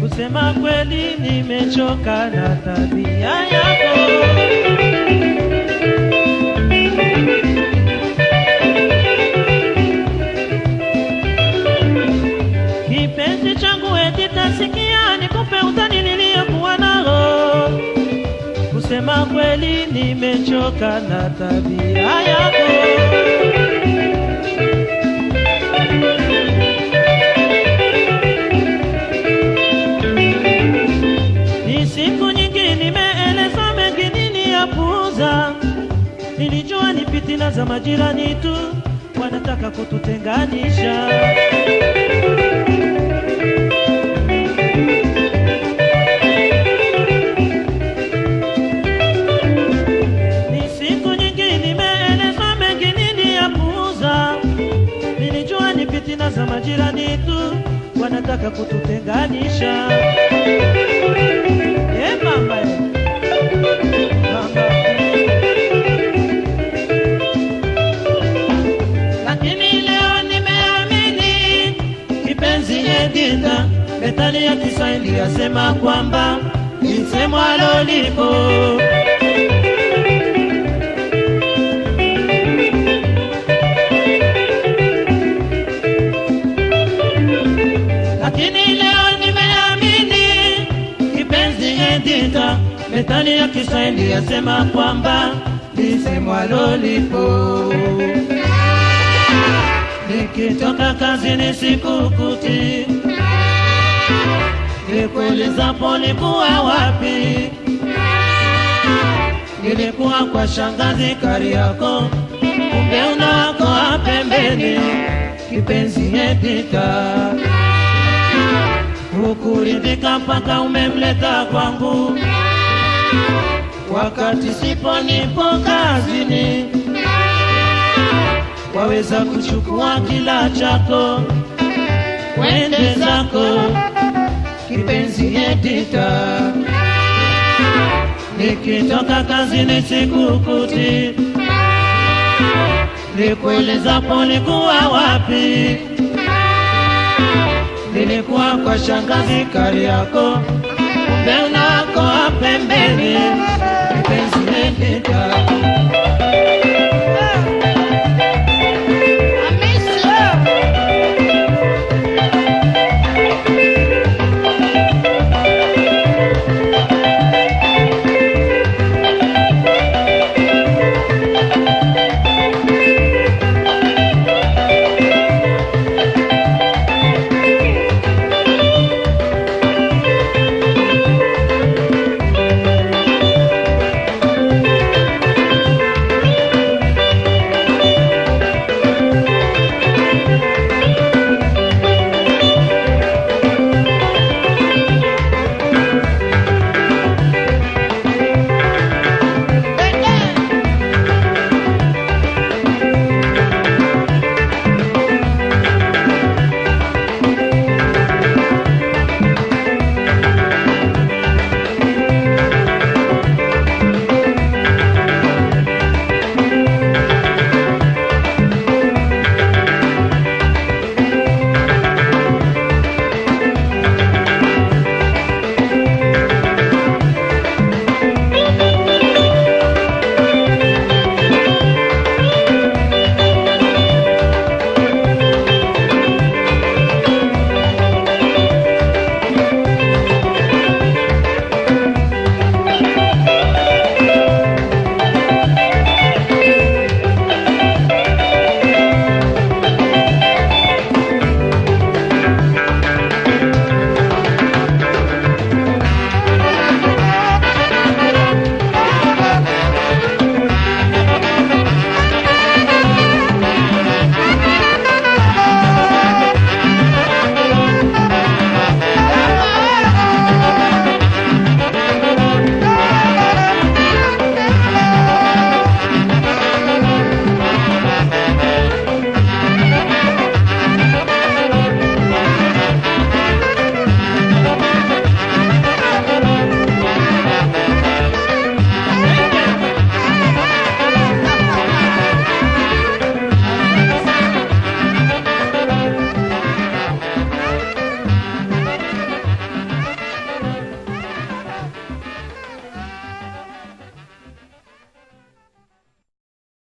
Kusema kweli, nimechoka na tabia yako. Kusema kweli, nimechoka na tabia yako. Ni siku nyingi nimeeleza mengi niliyapuuza. Nilijua ni fitina za majirani tu wanataka kututenganisha. Wanataka kututenganisha. Mama. Lakini leo nimeamini kipenzi ya Kiswahili yasema kwamba ni msemo Lakini Edita, methali ya Kiswahili yasema kwamba lisemwalo lipo. Nikitoka kazini sikukuti, nikuulizapo nikuwa wapi? Nilikuwa kwa shangazi Kariako, kumbe unawako wa pembeni, kipenzi Edita. Hukuridhika mpaka umemleta kwangu, wakati sipo nipo kazini waweza kuchukua kila chako wende zako, kipenzi Edita. Nikitoka kazini sikukuti, nikuelezapo kuwa wapi? Nilikuwa kwa shangazi Kariako, kumbe unako wa pembeni, kipenzi Edita.